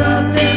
got there.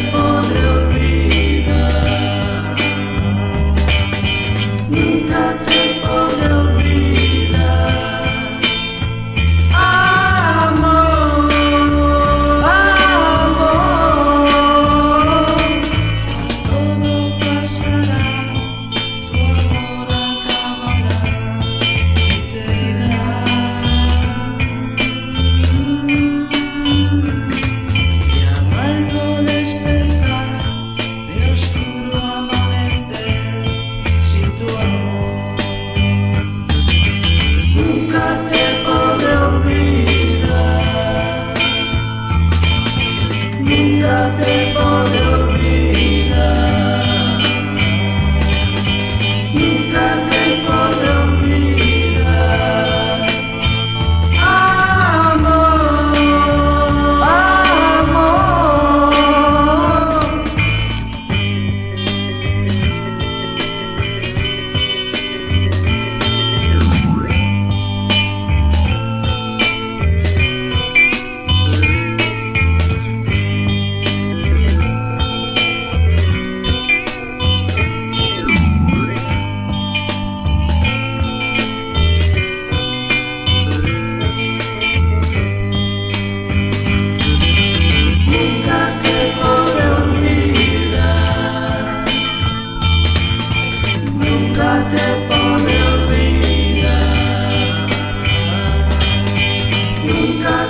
Linda.